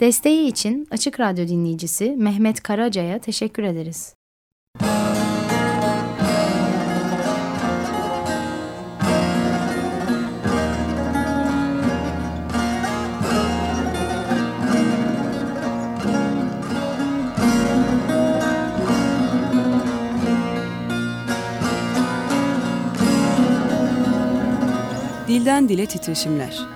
Desteği için Açık Radyo dinleyicisi Mehmet Karaca'ya teşekkür ederiz. Dilden Dile Titreşimler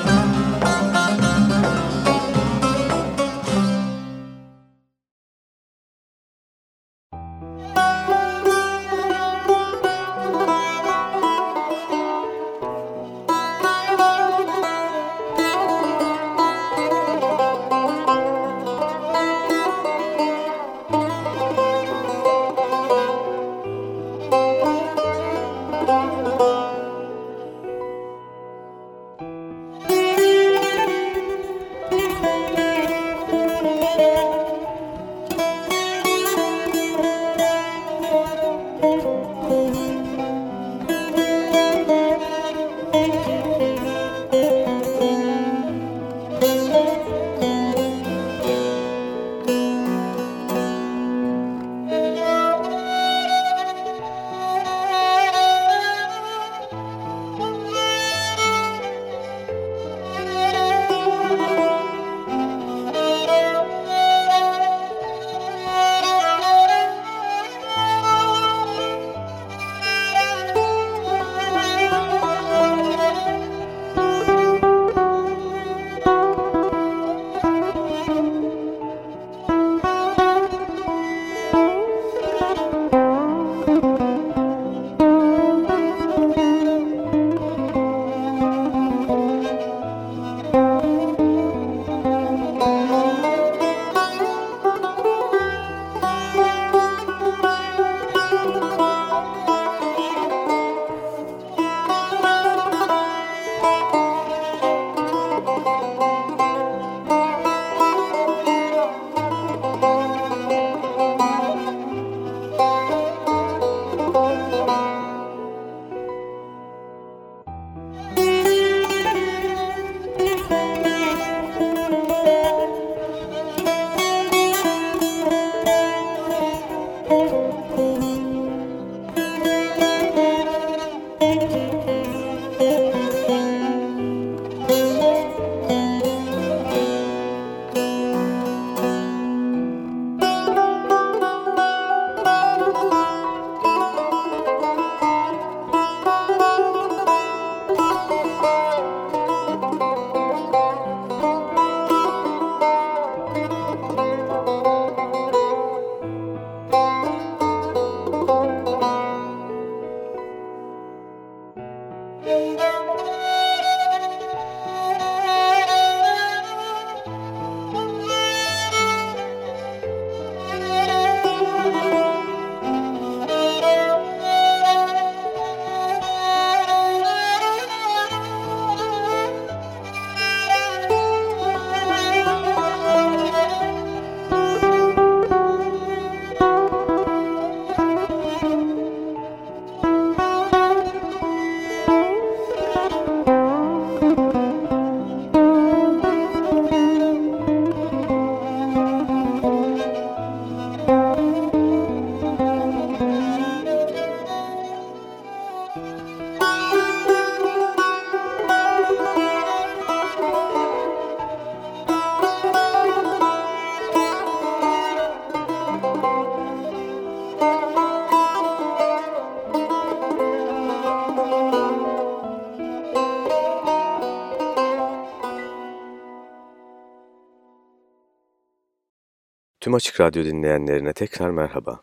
Tüm Açık Radyo dinleyenlerine tekrar merhaba.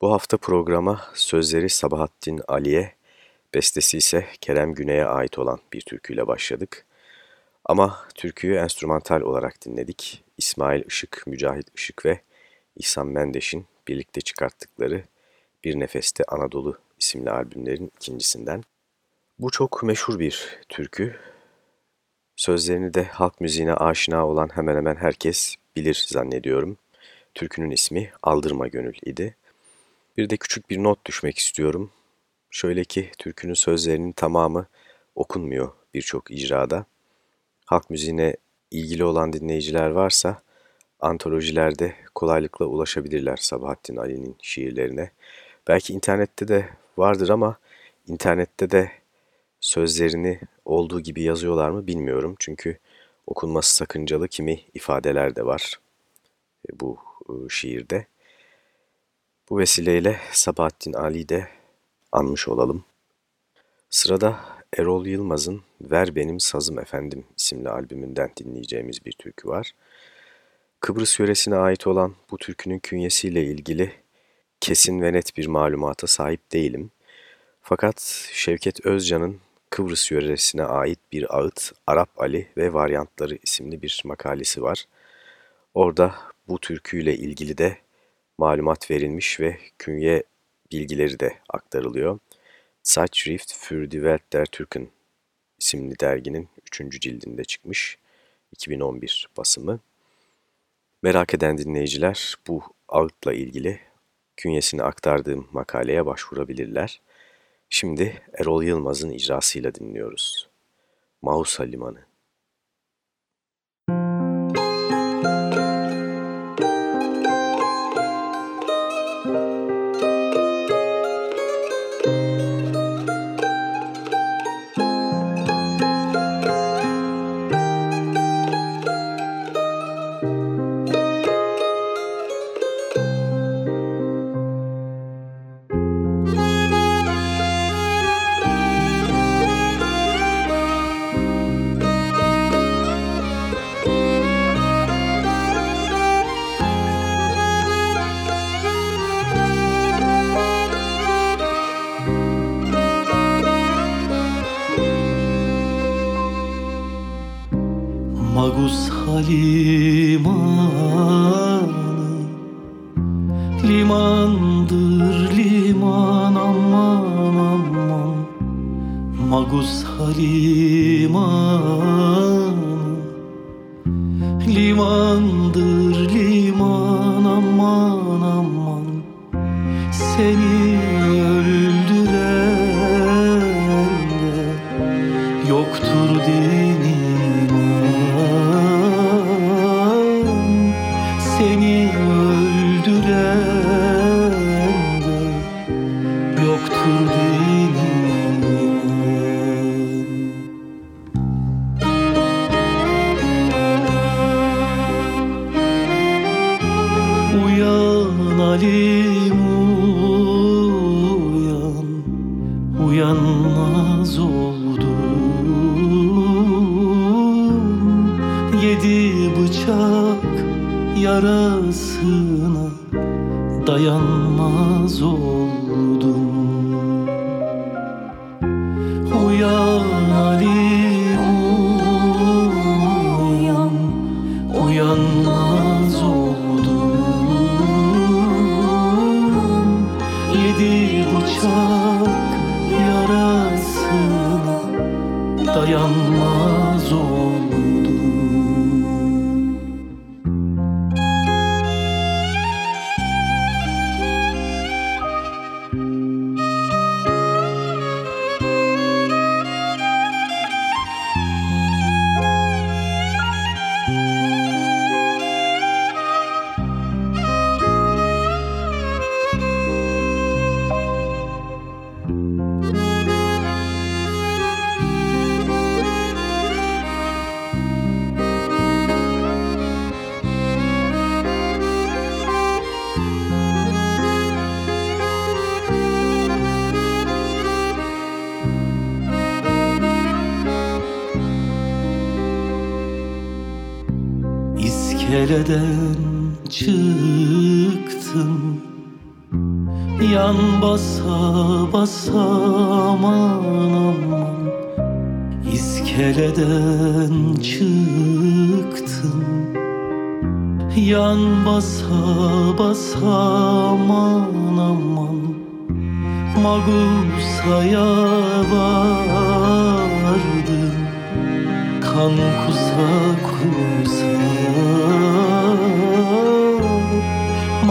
Bu hafta programa sözleri Sabahattin Ali'ye, bestesi ise Kerem Güney'e ait olan bir türküyle başladık. Ama türküyü enstrümantal olarak dinledik. İsmail Işık, Mücahit Işık ve İhsan Mendeş'in birlikte çıkarttıkları Bir Nefeste Anadolu isimli albümlerin ikincisinden. Bu çok meşhur bir türkü. Sözlerini de halk müziğine aşina olan hemen hemen herkes bilir zannediyorum. Türkünün ismi Aldırma Gönül idi. Bir de küçük bir not düşmek istiyorum. Şöyle ki türkünün sözlerinin tamamı okunmuyor birçok icrada. Halk müziğine ilgili olan dinleyiciler varsa antolojilerde kolaylıkla ulaşabilirler Sabahattin Ali'nin şiirlerine. Belki internette de vardır ama internette de sözlerini olduğu gibi yazıyorlar mı bilmiyorum. Çünkü okunması sakıncalı kimi ifadeler de var e, bu e, şiirde. Bu vesileyle Sabahattin Ali de anmış olalım. Sırada Erol Yılmaz'ın Ver Benim Sazım Efendim isimli albümünden dinleyeceğimiz bir türkü var. Kıbrıs yöresine ait olan bu türkünün künyesiyle ilgili kesin ve net bir malumata sahip değilim. Fakat Şevket Özcan'ın Kıbrıs yöresine ait bir ağıt Arap Ali ve Varyantları isimli bir makalesi var. Orada bu türküyle ilgili de malumat verilmiş ve künye bilgileri de aktarılıyor. Zeitschrift für die Welt der Türken isimli derginin 3. cildinde çıkmış 2011 basımı. Merak eden dinleyiciler bu ağıtla ilgili künyesini aktardığım makaleye başvurabilirler. Şimdi Erol Yılmaz'ın icrasıyla dinliyoruz. Mausa Limanı azul.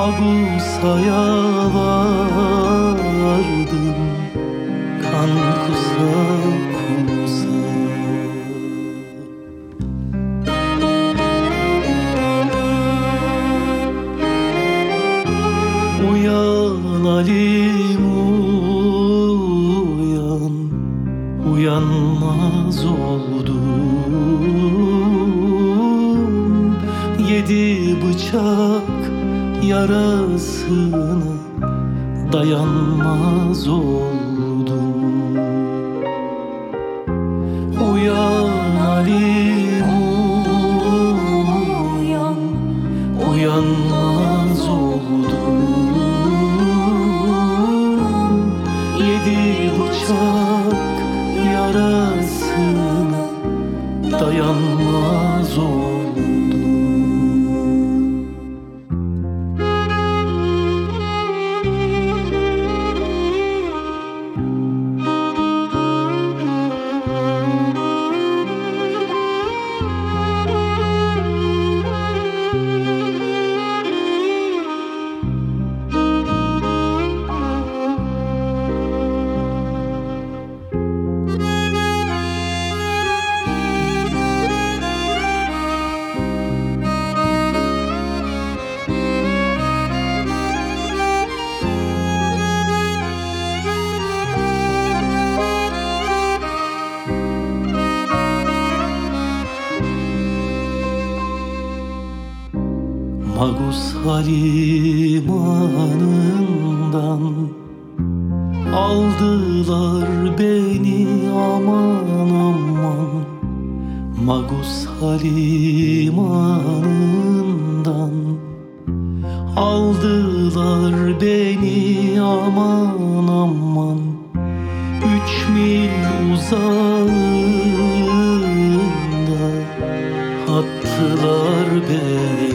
Magusa'ya vardım Kan kusa kusa Uyan Alim uyan. Uyanmaz oldum. Yedi bıçak yarasına Dayanmaz oldum Magus halimanından Aldılar beni aman aman. Magus halimanından Aldılar beni aman aman. Üç mil uzağında Attılar beni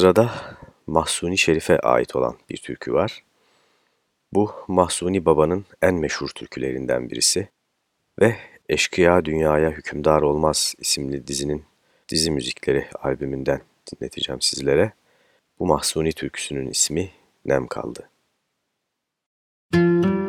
Sırada Mahsuni Şerif'e ait olan bir türkü var. Bu Mahsuni Baba'nın en meşhur türkülerinden birisi ve Eşkıya Dünyaya Hükümdar Olmaz isimli dizinin dizi müzikleri albümünden dinleteceğim sizlere. Bu Mahsuni türküsünün ismi Nem Kaldı. Parsel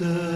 answer.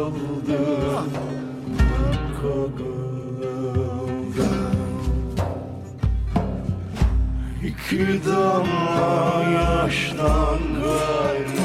kapıldım Kapıldım İki damla yaştan gayrı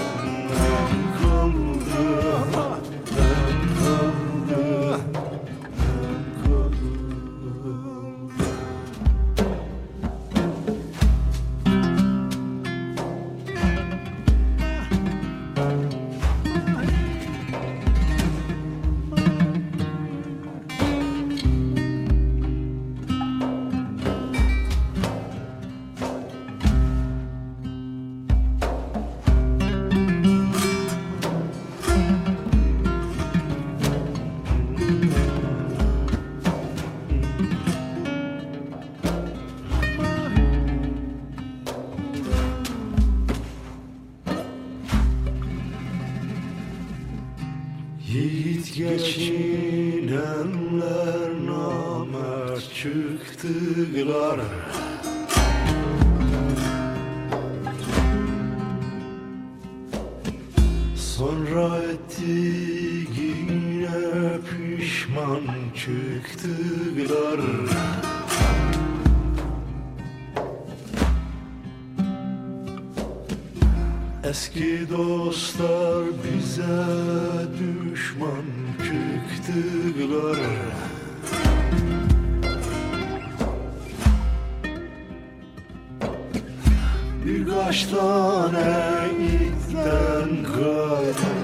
kaç tane itten kaynar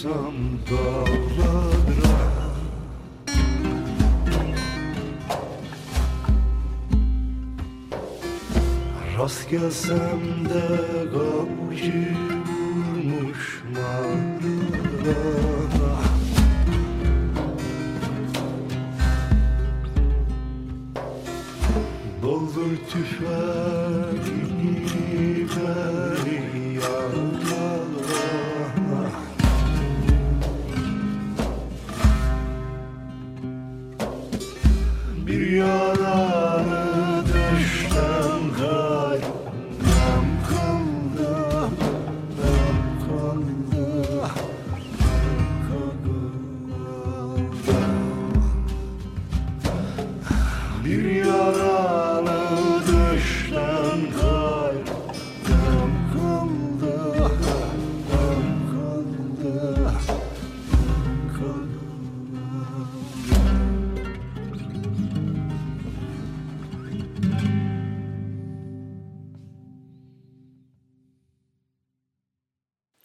Çıksam dağlara. Rast gelsem de gamcı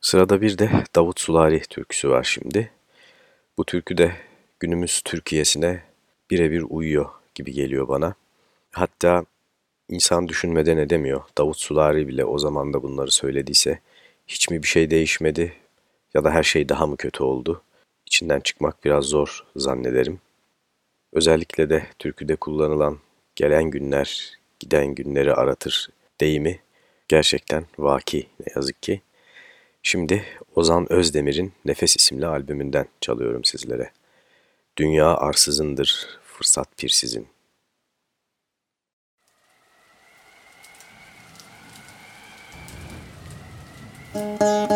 Sırada bir de Davut Sulari türküsü var şimdi. Bu türkü de günümüz Türkiye'sine birebir uyuyor gibi geliyor bana. Hatta insan düşünmeden edemiyor. Davut Sulari bile o zaman da bunları söylediyse hiç mi bir şey değişmedi ya da her şey daha mı kötü oldu? İçinden çıkmak biraz zor zannederim. Özellikle de türküde kullanılan gelen günler giden günleri aratır deyimi gerçekten vaki ne yazık ki. Şimdi Ozan Özdemir'in Nefes isimli albümünden çalıyorum sizlere. Dünya arsızındır, fırsat pirsizin. Müzik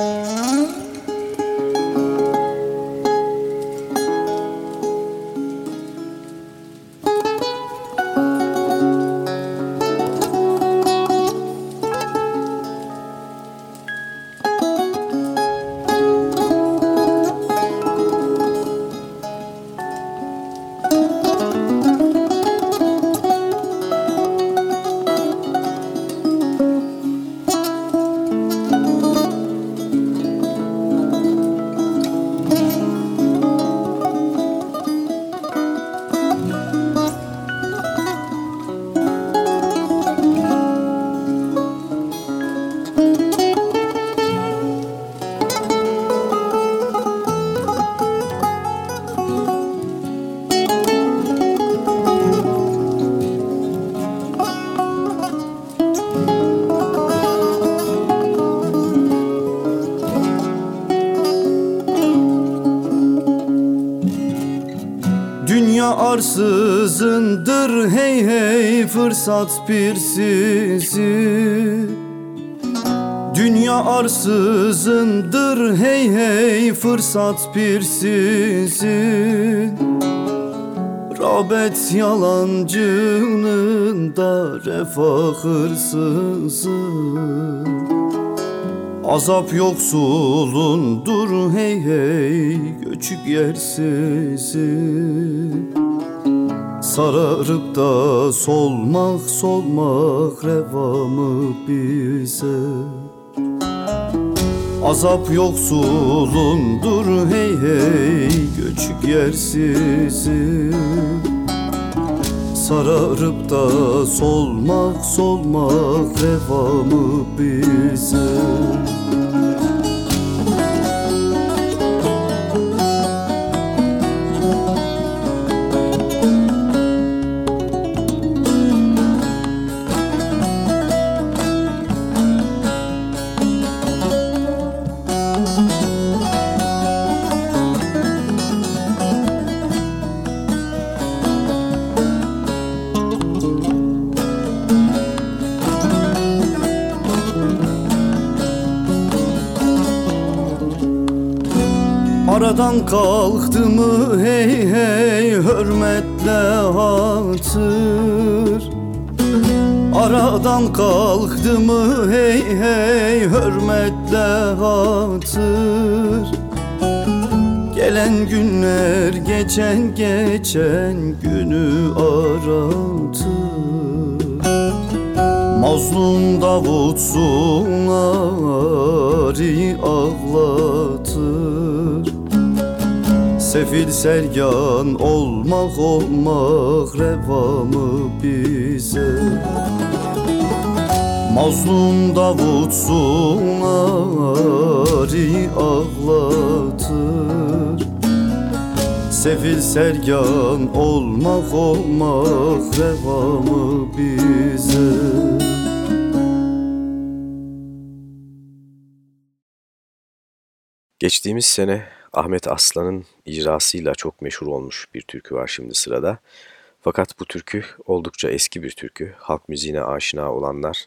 fırsat bir sizi Dünya arsızındır hey hey fırsat bir sizin Rabet yalancının da refah hırsızın Azap yoksulundur hey hey göçük yersizin Sararıp da solmak solmak revamı bize. Azap yoksulundur hey hey göçük yersizim. Sararıp da solmak solmak revamı bize Aradan kalktı mı hey hey hürmetle hatır. Aradan kalktı mı hey hey hürmetle hatır. Gelen günler geçen geçen günü aratır. Mazlum Davutsun ari ağlatır Sefil sergan olmak olmak revamı bize. Mazlum Davutsun ari ağlatır. Sefil sergan olmak olmak revamı bize. Geçtiğimiz sene Ahmet Aslan'ın icrasıyla çok meşhur olmuş bir türkü var şimdi sırada. Fakat bu türkü oldukça eski bir türkü. Halk müziğine aşina olanlar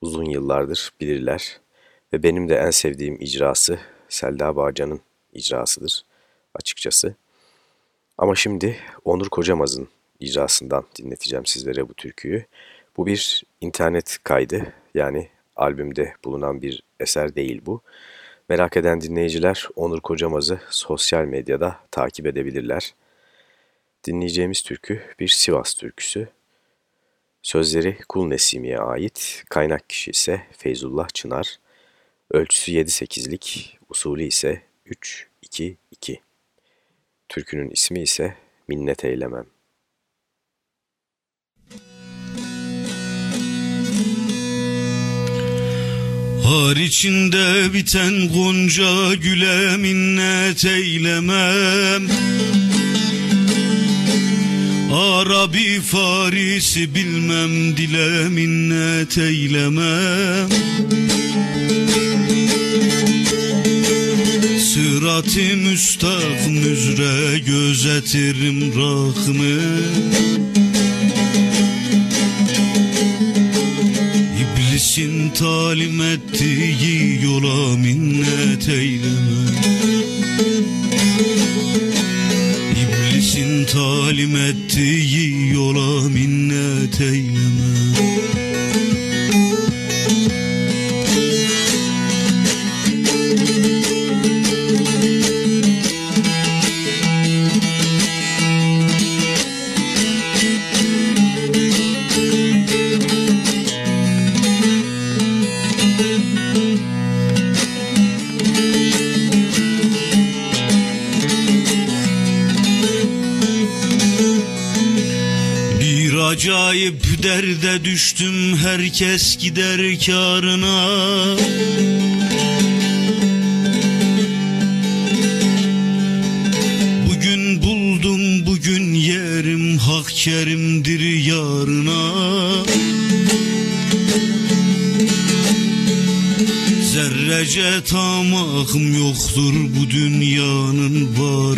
uzun yıllardır bilirler. Ve benim de en sevdiğim icrası Selda Bağcan'ın icrasıdır açıkçası. Ama şimdi Onur Kocamaz'ın icrasından dinleteceğim sizlere bu türküyü. Bu bir internet kaydı yani albümde bulunan bir eser değil bu. Merak eden dinleyiciler Onur Kocamaz'ı sosyal medyada takip edebilirler. Dinleyeceğimiz türkü bir Sivas türküsü. Sözleri Kul Nesimi'ye ait, kaynak kişi ise Feyzullah Çınar. Ölçüsü 7-8'lik, usulü ise 3-2-2. Türkünün ismi ise Minnet Eylemem. Har içinde biten gonca güle minnet eylemem. Arabi Farisi bilmem dile minnet eylemem. Sırat-ı müstakim üzere gözetirim rahmı İblisin talim ettiği yola minnet eyleme. İblisin talim ettiği yola minnet eyleme acayip derde düştüm herkes gider karına Bugün buldum bugün yerim hak kerimdir yarına. Zerrece tamahım yoktur bu dünyanın varına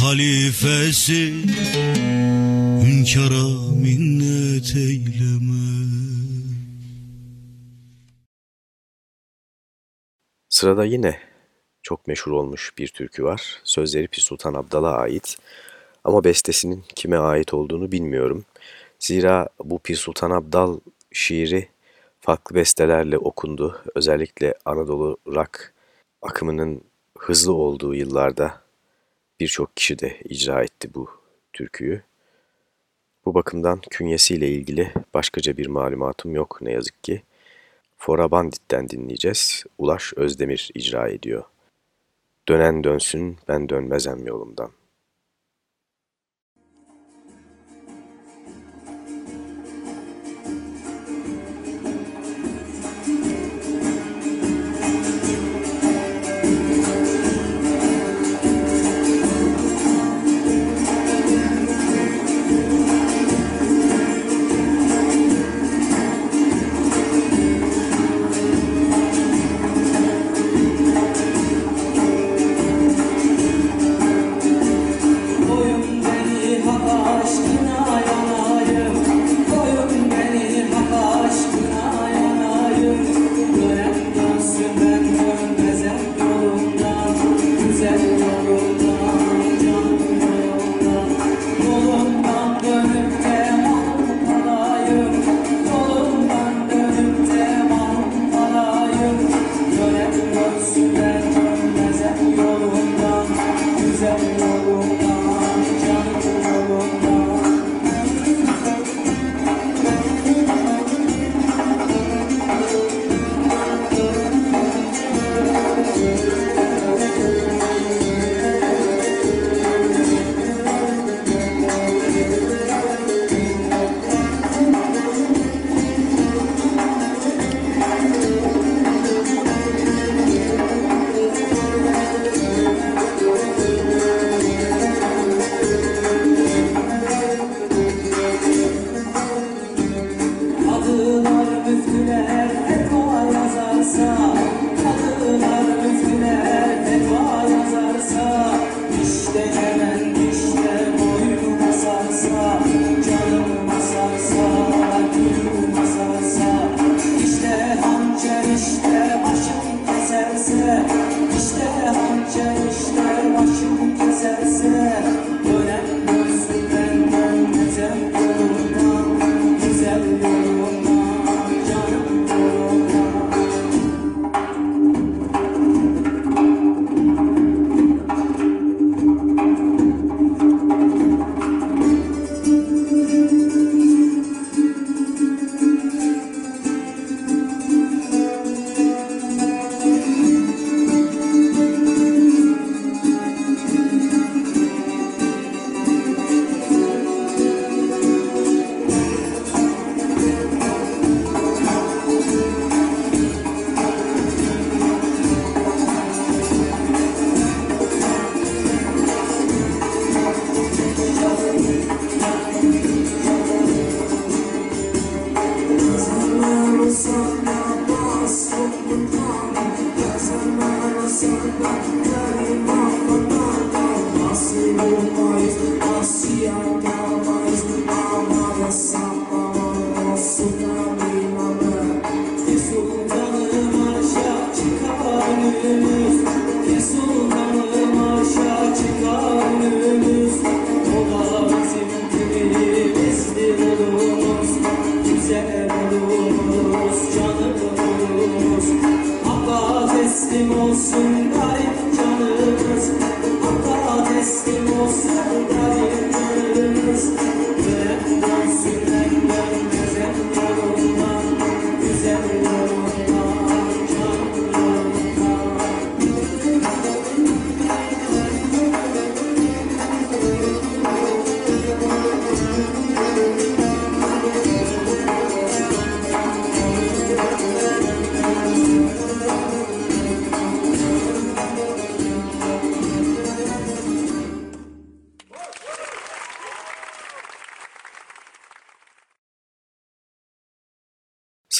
halifesi hünkara minnet eyleme Sırada yine çok meşhur olmuş bir türkü var. Sözleri Pir Sultan Abdal'a ait ama bestesinin kime ait olduğunu bilmiyorum. Zira bu Pir Sultan Abdal şiiri farklı bestelerle okundu. Özellikle Anadolu rock akımının hızlı olduğu yıllarda birçok kişi de icra etti bu türküyü. Bu bakımdan künyesiyle ilgili başkaca bir malumatım yok ne yazık ki. Fora Bandit'ten dinleyeceğiz. Ulaş Özdemir icra ediyor. Dönen dönsün ben dönmezem yolumdan.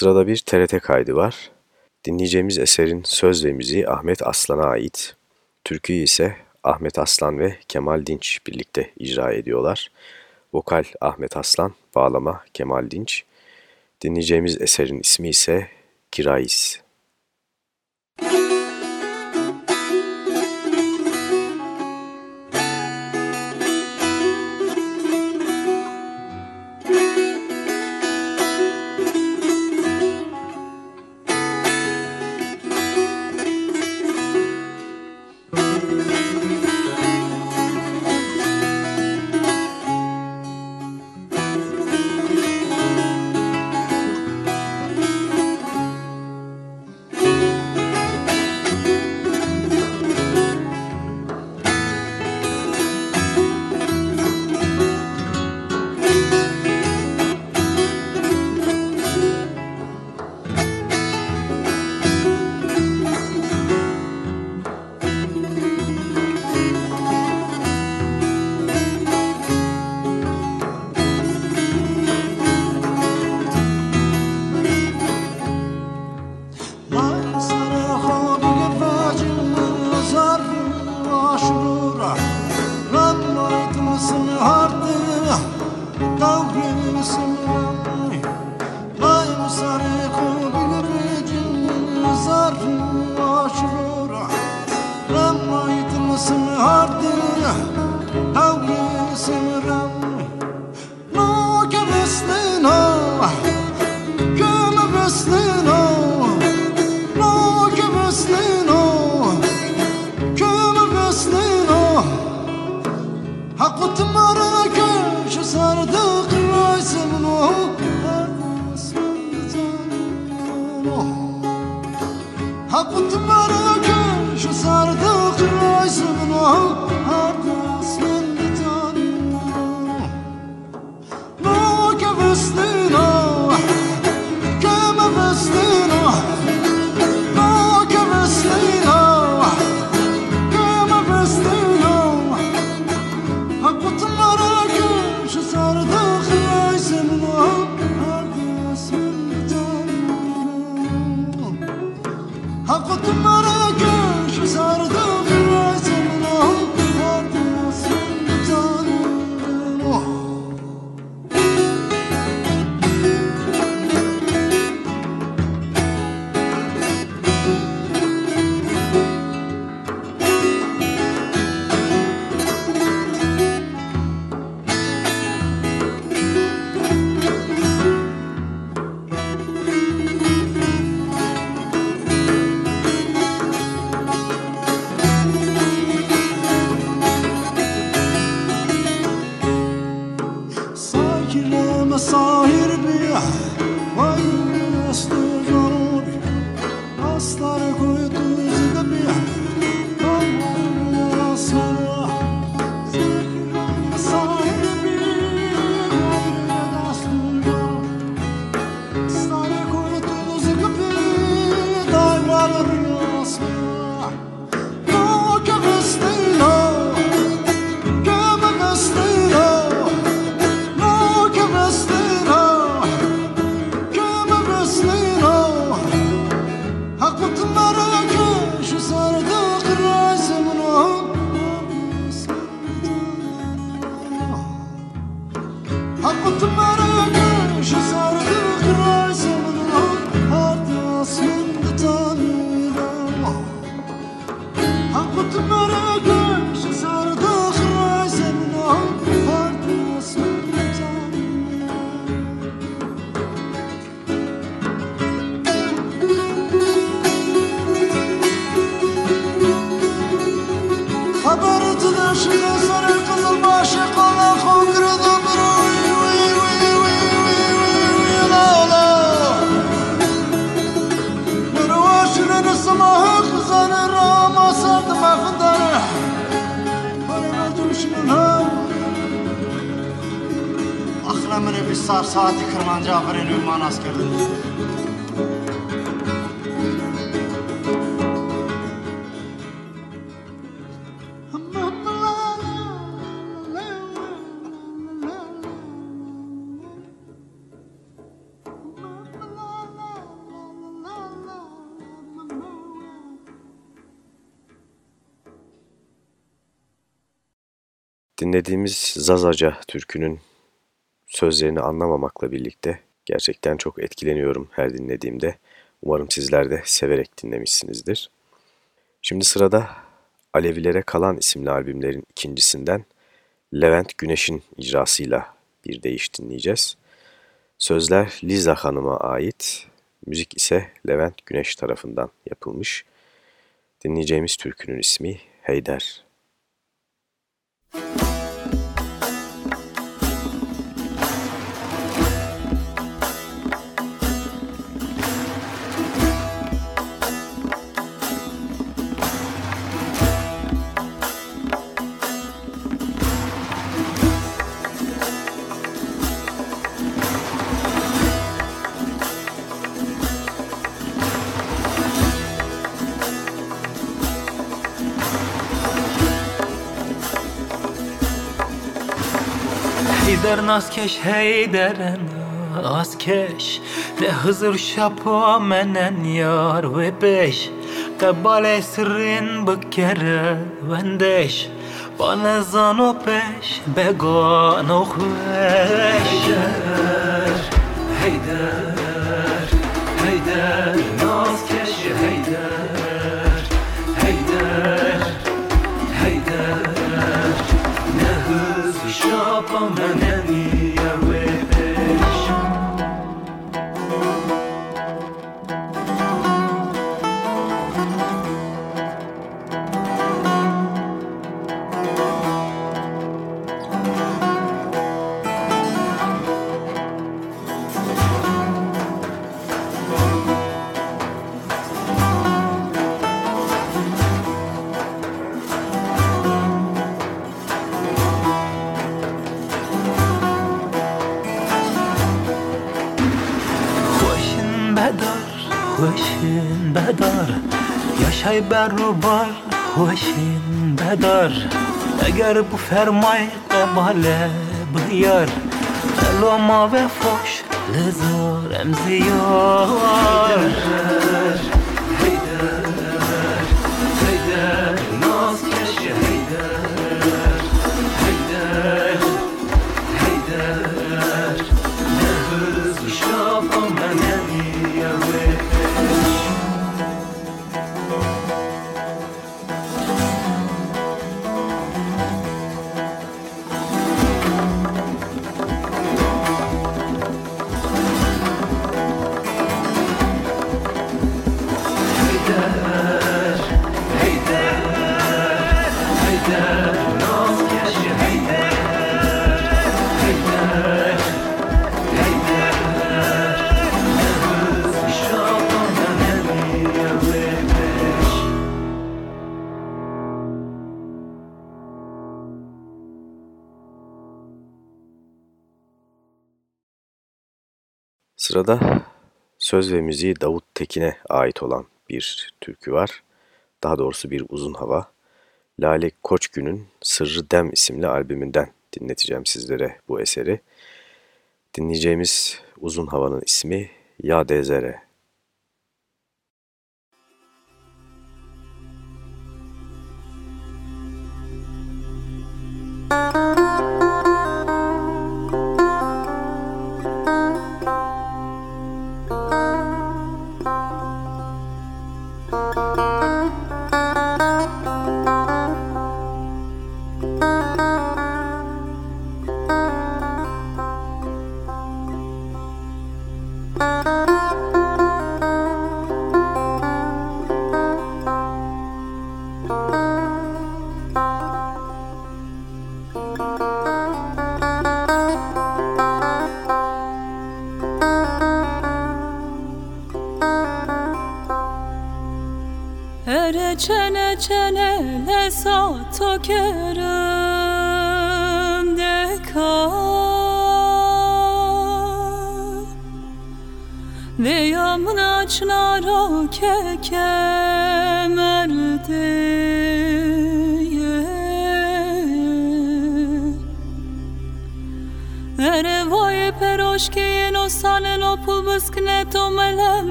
Sırada bir TRT kaydı var. Dinleyeceğimiz eserin söz ve müziği Ahmet Aslan'a ait. Türküyü ise Ahmet Aslan ve Kemal Dinç birlikte icra ediyorlar. Vokal Ahmet Aslan, bağlama Kemal Dinç. Dinleyeceğimiz eserin ismi ise Kirais. aslı Dinlediğimiz Zazaca türkünün sözlerini anlamamakla birlikte gerçekten çok etkileniyorum her dinlediğimde. Umarım sizler de severek dinlemişsinizdir. Şimdi sırada Alevilere Kalan isimli albümlerin ikincisinden Levent Güneş'in icrasıyla bir deyiş dinleyeceğiz. Sözler Liza Hanım'a ait, müzik ise Levent Güneş tarafından yapılmış. Dinleyeceğimiz türkünün ismi Heyder. Müzik Heyder naskeş heyderen askeş Ne hızır şapa menen yar ve beş. Kebale sırrin bıkkere vendeş. Bana zano peş began okveş Heyder Naskeş Heyder, Heyder, Heyder Ne hızır şapa Yaşay berubar hoşin bedar. Eğer bu fermay qebale biyar Eloma ve foş lezar emziyar. Heyder, heyder Sırada söz ve müziği Davut Tekin'e ait olan bir türkü var. Daha doğrusu bir uzun hava. Lale Koçgün'ün Sırrı Dem isimli albümünden dinleteceğim sizlere bu eseri. Dinleyeceğimiz uzun havanın ismi Ya Dezere.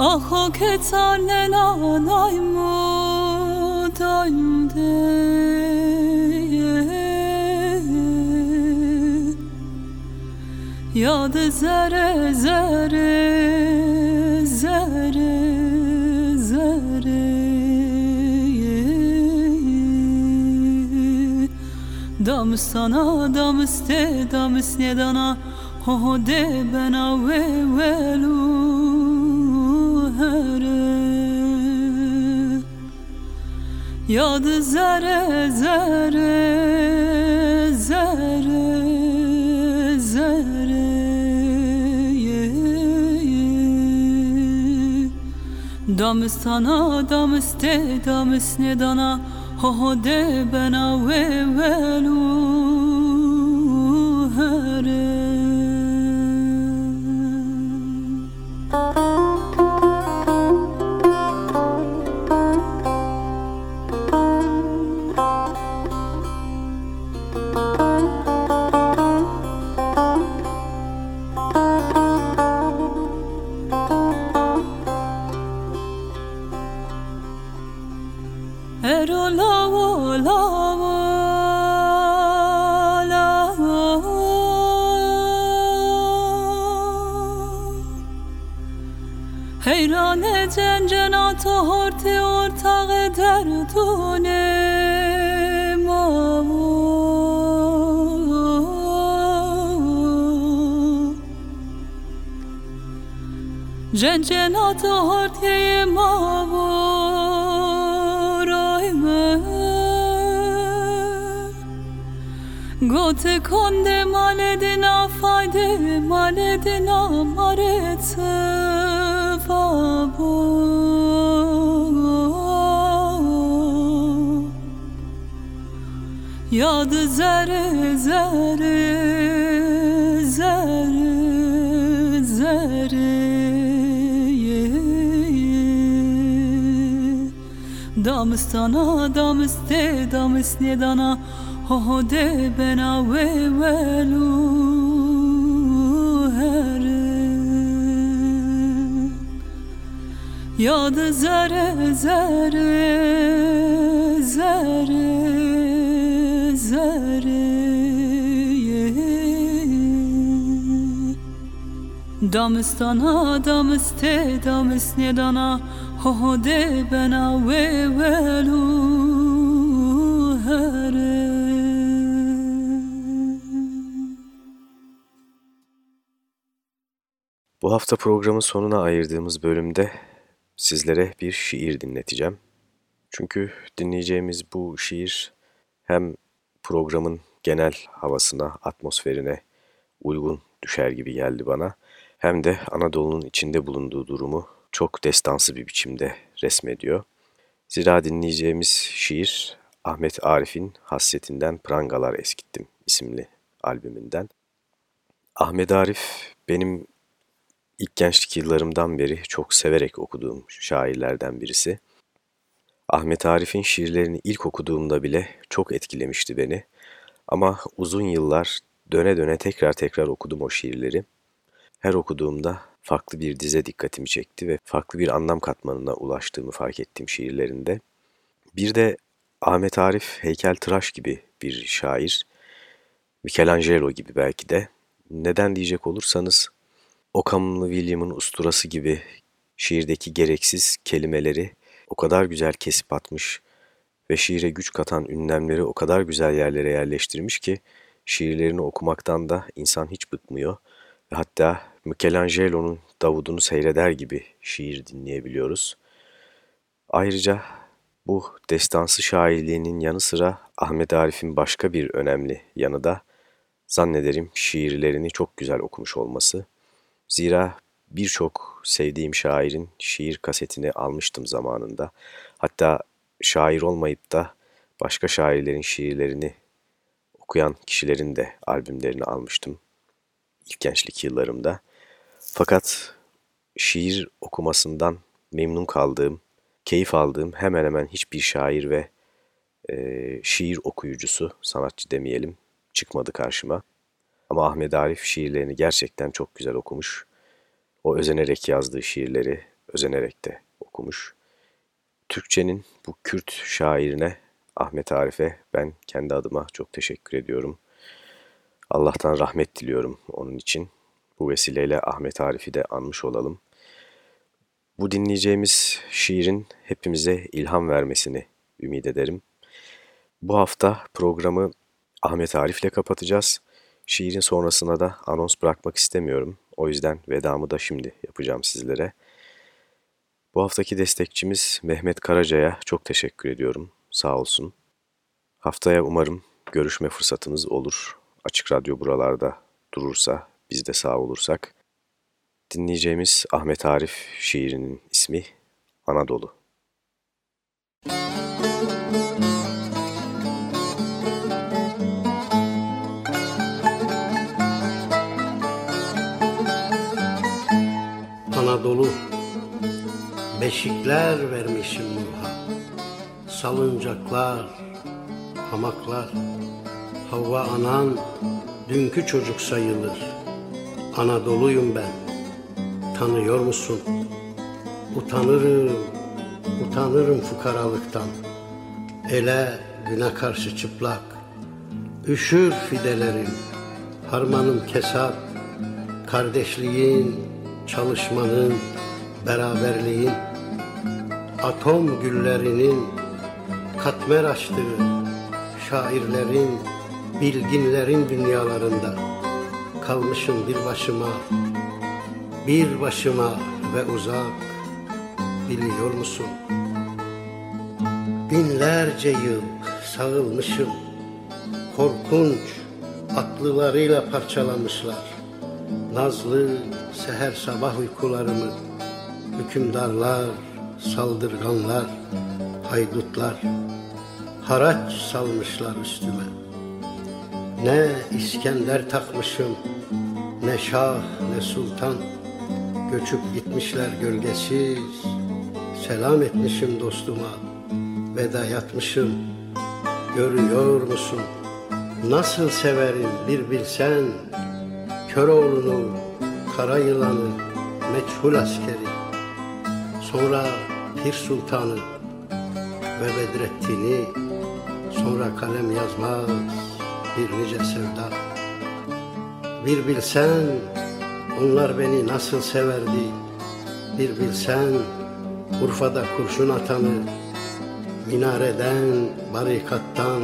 Ah o che zarne na naimu daimde Yad zere zere zere zere Dam sana dam ste dam snedana Ho de bena ve velu Yad zere zere zere zere Damstana damste damsne dana? Ho de bena ve velu Cencenat horti mavu Gote konde maledina fayde maledina maretse fabo Yad zere zere zere Damstana damste damsnedana Ho de bena ve velu here Yad zere zere zere zere Damstana damste damsnedana Ho Bu hafta programın sonuna ayırdığımız bölümde sizlere bir şiir dinleteceğim. Çünkü dinleyeceğimiz bu şiir hem programın genel havasına, atmosferine uygun düşer gibi geldi bana. Hem de Anadolu'nun içinde bulunduğu durumu çok destansı bir biçimde resmediyor. Zira dinleyeceğimiz şiir Ahmet Arif'in Hasretinden Prangalar Eskittim isimli albümünden. Ahmet Arif benim ilk gençlik yıllarımdan beri çok severek okuduğum şairlerden birisi. Ahmet Arif'in şiirlerini ilk okuduğumda bile çok etkilemişti beni. Ama uzun yıllar döne döne tekrar tekrar okudum o şiirleri. Her okuduğumda farklı bir dize dikkatimi çekti ve farklı bir anlam katmanına ulaştığımı fark ettim şiirlerinde. Bir de Ahmet Arif heykel tıraş gibi bir şair. Michelangelo gibi belki de. Neden diyecek olursanız Okamlı William'ın usturası gibi şiirdeki gereksiz kelimeleri o kadar güzel kesip atmış ve şiire güç katan ünlemleri o kadar güzel yerlere yerleştirmiş ki şiirlerini okumaktan da insan hiç bıkmıyor. Ve hatta Michelangelo'nun Davud'unu seyreder gibi şiir dinleyebiliyoruz. Ayrıca bu destansı şairliğinin yanı sıra Ahmet Arif'in başka bir önemli yanı da zannederim şiirlerini çok güzel okumuş olması. Zira birçok sevdiğim şairin şiir kasetini almıştım zamanında. Hatta şair olmayıp da başka şairlerin şiirlerini okuyan kişilerin de albümlerini almıştım ilk gençlik yıllarımda. Fakat şiir okumasından memnun kaldığım, keyif aldığım hemen hemen hiçbir şair ve e, şiir okuyucusu, sanatçı demeyelim, çıkmadı karşıma. Ama Ahmet Arif şiirlerini gerçekten çok güzel okumuş. O özenerek yazdığı şiirleri özenerek de okumuş. Türkçenin bu Kürt şairine Ahmet Arif'e ben kendi adıma çok teşekkür ediyorum. Allah'tan rahmet diliyorum onun için. Bu vesileyle Ahmet Arif'i de anmış olalım. Bu dinleyeceğimiz şiirin hepimize ilham vermesini ümit ederim. Bu hafta programı Ahmet Arif'le kapatacağız. Şiirin sonrasına da anons bırakmak istemiyorum. O yüzden vedamı da şimdi yapacağım sizlere. Bu haftaki destekçimiz Mehmet Karaca'ya çok teşekkür ediyorum. Sağ olsun. Haftaya umarım görüşme fırsatımız olur. Açık Radyo buralarda durursa, biz de sağ olursak. Dinleyeceğimiz Ahmet Arif şiirinin ismi Anadolu. Anadolu Beşikler vermişim Nuh'a Salıncaklar, hamaklar Havva anan dünkü çocuk sayılır Anadolu'yum ben. Tanıyor musun? Utanırım, utanırım fukaralıktan. Ele güne karşı çıplak. Üşür fidelerim. Harmanım kesap. Kardeşliğin, çalışmanın, beraberliğin Atom güllerinin katmer açtığı Şairlerin, bilginlerin dünyalarında Kalmışım bir başıma, bir başıma ve uzak Biliyor musun? Binlerce yıl sağılmışım. Korkunç aklılarıyla parçalamışlar Nazlı seher sabah uykularımı Hükümdarlar, saldırganlar, haydutlar. Haraç salmışlar üstüme Ne İskender takmışım Ne şah ne sultan. Göçüp gitmişler gölgesiz. Selam etmişim dostuma Veda yatmışım. Görüyor musun? Nasıl severim bir bilsen. Köroğlu'nu, kara yılanı, meçhul askeri, sonra Pir Sultan'ı ve Bedrettin'i, sonra kalem yazmaz bir nice sevda. Bir bilsen onlar beni nasıl severdi, bir bilsen Urfa'da kurşun atanı, minareden, barikattan,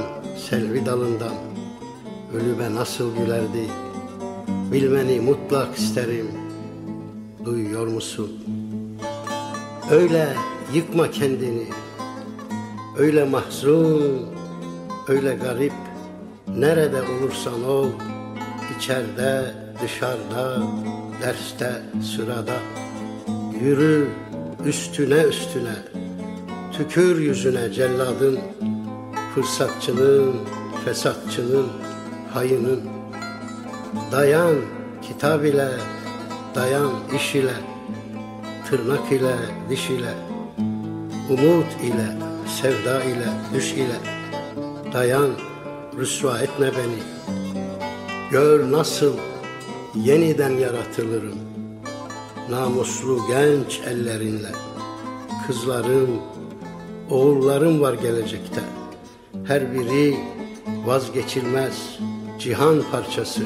selvi dalından ölüme nasıl gülerdi.'' Bilmeni mutlak isterim Duyuyor musun? Öyle yıkma kendini Öyle mahzun Öyle garip Nerede olursan ol içeride, dışarıda Derste, sırada. Yürü üstüne üstüne Tükür yüzüne celladın Fırsatçının, fesatçının, hayının. Dayan kitap ile, dayan iş ile Tırnak ile, diş ile Umut ile, sevda ile, düş ile. Dayan, rüsva etme beni. Gör nasıl yeniden yaratılırım. Namuslu genç ellerinle. Kızlarım, oğullarım var gelecekte. Her biri vazgeçilmez cihan parçası.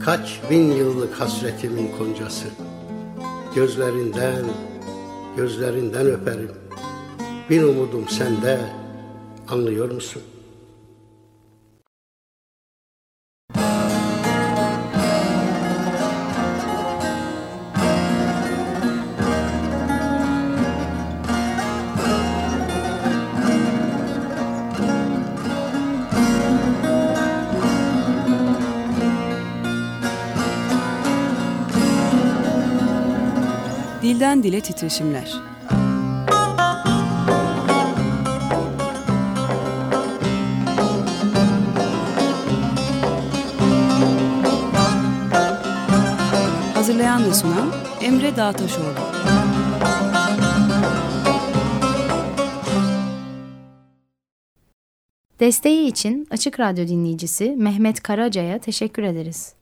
Kaç bin yıllık hasretimin koncası. Gözlerinden, gözlerinden öperim. Bir umudum sende, anlıyor musun? Dilden dile titreşimler. Hazırlayan ve sunan Emre Dağtaşoğlu. Desteği için Açık Radyo dinleyicisi Mehmet Karaca'ya teşekkür ederiz.